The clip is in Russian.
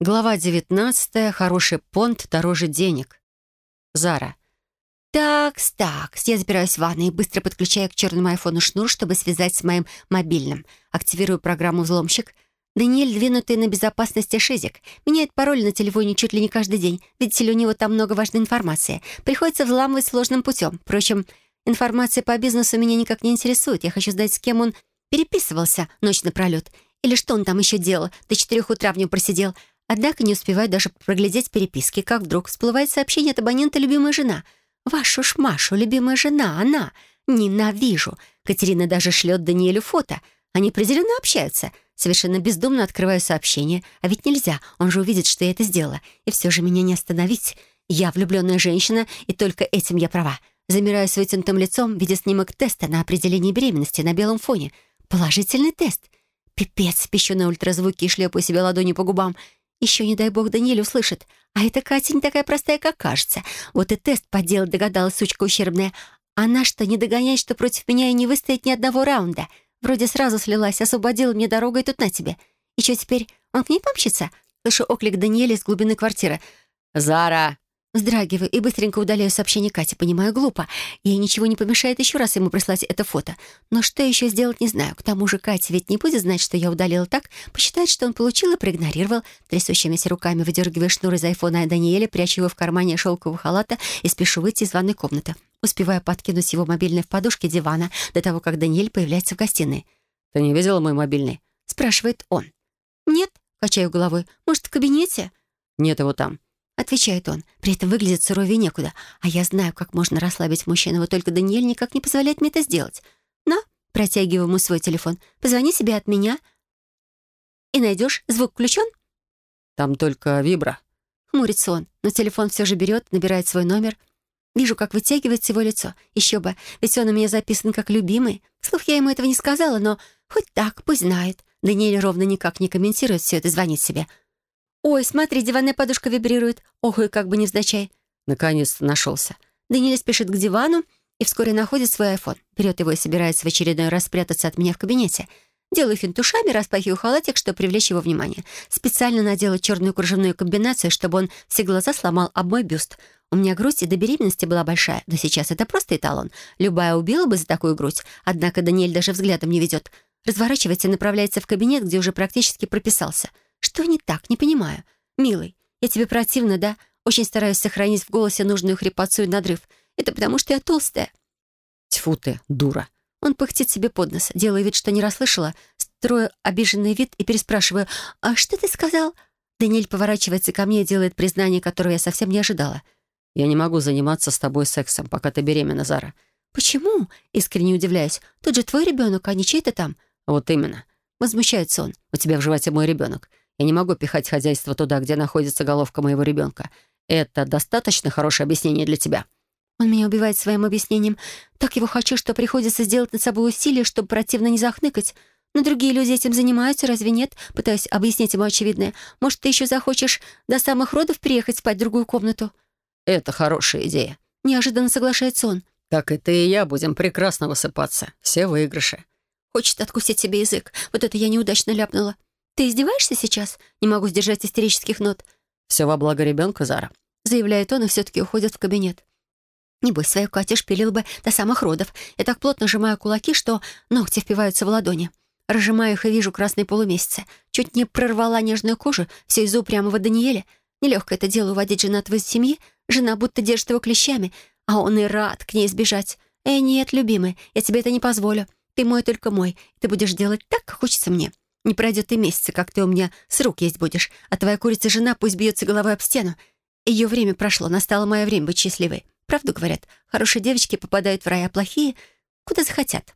Глава 19. Хороший понт дороже денег. Зара. «Такс, такс». Я забираюсь в ванной и быстро подключаю к черному айфону шнур, чтобы связать с моим мобильным. Активирую программу «Взломщик». Даниэль, двинутый на безопасности шизик, меняет пароль на телефоне чуть ли не каждый день. Видите ли, у него там много важной информации. Приходится взламывать сложным путем. Впрочем, информация по бизнесу меня никак не интересует. Я хочу знать, с кем он переписывался ночь напролет. Или что он там еще делал. До четырех утра в нем просидел. Однако не успеваю даже проглядеть переписки, как вдруг всплывает сообщение от абонента «Любимая жена». «Вашу ж Машу, любимая жена, она! Ненавижу!» Катерина даже шлет Даниэлю фото. Они определенно общаются. Совершенно бездумно открываю сообщение. А ведь нельзя, он же увидит, что я это сделала. И все же меня не остановить. Я влюбленная женщина, и только этим я права. Замираю с вытянутым лицом, видя снимок теста на определение беременности на белом фоне. Положительный тест. Пипец, пищу на ультразвуке и шлепаю себе ладони по губам. Еще, не дай бог, Даниэль услышит. А эта Катя не такая простая, как кажется. Вот и тест подделать догадалась, сучка ущербная. Она что, не догоняет, что против меня и не выстоит ни одного раунда? Вроде сразу слилась, освободила мне дорогу, и тут на тебе. И что теперь, он к ней помчится? Слышу оклик Даниэля из глубины квартиры. «Зара!» Вздрагиваю и быстренько удаляю сообщение Кате. Понимаю, глупо. Ей ничего не помешает еще раз ему прислать это фото. Но что еще сделать, не знаю. К тому же Катя ведь не будет знать, что я удалила так. Посчитает, что он получил и проигнорировал. Трясущимися руками выдергивая шнур из айфона Даниэля, прячу его в кармане шелкового халата и спешу выйти из ванной комнаты. Успеваю подкинуть его мобильный в подушке дивана до того, как Даниэль появляется в гостиной. «Ты не видела мой мобильный?» — спрашивает он. «Нет», — качаю головой. «Может, в кабинете?» «Нет его там». — отвечает он. При этом выглядит суровее некуда. А я знаю, как можно расслабить мужчину, вот только Даниэль никак не позволяет мне это сделать. На, протягиваю ему свой телефон. Позвони себе от меня. И найдешь, звук включен? Там только вибра. Хмурится он, но телефон все же берет, набирает свой номер. Вижу, как вытягивается его лицо. Еще бы, ведь он у меня записан как любимый. Вслух я ему этого не сказала, но хоть так, пусть знает. Даниэль ровно никак не комментирует все это, звонит себе. «Ой, смотри, диванная подушка вибрирует. Ох, и как бы невзначай». Наконец-то нашелся. Даниэль спешит к дивану и вскоре находит свой айфон. Берет его и собирается в очередной раз спрятаться от меня в кабинете. Делаю финт ушами, распахиваю халатик, чтобы привлечь его внимание. Специально надела черную кружевную комбинацию, чтобы он все глаза сломал об мой бюст. У меня грудь и до беременности была большая, но сейчас это просто эталон. Любая убила бы за такую грудь, однако Даниэль даже взглядом не ведет. Разворачивается и направляется в кабинет, где уже практически прописался — что не так? Не понимаю. Милый, я тебе противна, да? Очень стараюсь сохранить в голосе нужную хрипотцу и надрыв. Это потому, что я толстая. Тьфу ты, дура. Он пыхтит себе под нос, делая вид, что не расслышала, строю обиженный вид и переспрашиваю, «А что ты сказал?» Даниэль поворачивается ко мне и делает признание, которого я совсем не ожидала. «Я не могу заниматься с тобой сексом, пока ты беременна, Зара». «Почему?» — искренне удивляюсь. «Тут же твой ребенок, а не чей-то там». «Вот именно». Возмущается он. «У тебя в животе мой ребенок. Я не могу пихать хозяйство туда, где находится головка моего ребенка. Это достаточно хорошее объяснение для тебя?» Он меня убивает своим объяснением. Так его хочу, что приходится сделать над собой усилие, чтобы противно не захныкать. Но другие люди этим занимаются, разве нет? Пытаюсь объяснить ему очевидное. Может, ты еще захочешь до самых родов приехать спать в другую комнату? Это хорошая идея. Неожиданно соглашается он. Так и ты и я будем прекрасно высыпаться. Все выигрыши. Хочет откусить себе язык. Вот это я неудачно ляпнула. «Ты издеваешься сейчас?» Не могу сдержать истерических нот. «Все во благо ребенка, Зара», — заявляет он и все-таки уходит в кабинет. Небось, свою Катю шпилил бы до самых родов. Я так плотно сжимаю кулаки, что ногти впиваются в ладони. Разжимаю их и вижу красные полумесяцы. Чуть не прорвала нежную кожу, все из-за упрямого Даниэля. Нелегко это дело уводить женатого из семьи. Жена будто держит его клещами, а он и рад к ней сбежать. «Э, нет, любимый, я тебе это не позволю. Ты мой только мой. Ты будешь делать так, как хочется мне». Не пройдет и месяца, как ты у меня с рук есть будешь, а твоя курица-жена пусть бьется головой об стену. Ее время прошло, настало мое время быть счастливой. Правду говорят, хорошие девочки попадают в рай, а плохие — куда захотят.